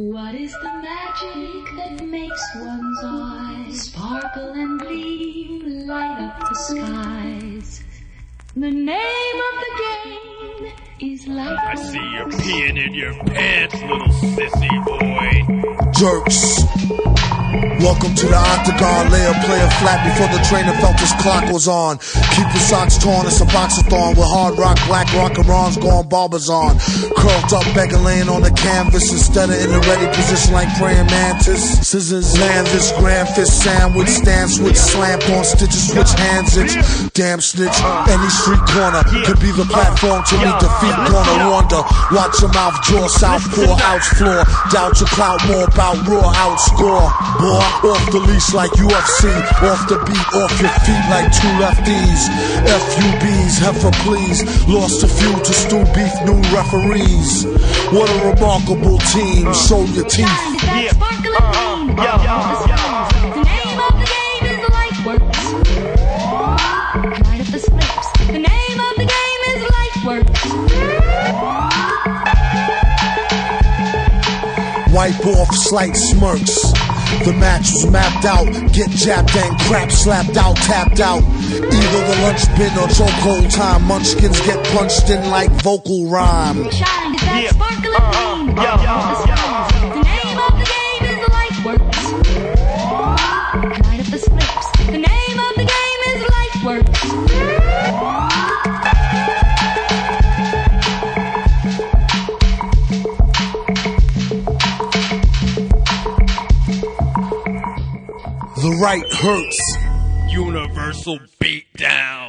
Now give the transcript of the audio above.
What is the magic that makes one's eyes sparkle and gleam, light up the skies? The name of the game is life. I see you're peeing in your pants, little sissy boy. jerks. Welcome to the octagon. Lay a player flat before the trainer felt his clock was on. Keep your socks torn, it's a boxathon with hard rock, black rock and Ron's going barbers on. Curled up, begging laying on the canvas instead of in the ready position like praying mantis. Scissors land this grand fist sandwich, stand switch, slam on stitches, switch hands itch. Damn snitch, any street corner could be the platform to meet defeat. Corner wonder, watch your mouth draw, southpaw, outs floor. Doubt your clout more about raw outscore. Boy, off the leash like UFC, off the beat, off your feet like two lefties. FUBs, heifer please, lost a few to stew beef, new referees. What a remarkable team, show your teeth. Shine to that sparkle uh, and gleam. Uh, uh, the name of the game is light works. Light up the slips. The name of the game is light works. Wipe off slight smirks. The match was mapped out. Get jabbed and crap slapped out, tapped out. Either the lunch bin or chokehold time. Munchkins get punched in like vocal rhyme. Shine The right hurts. Universal beatdown.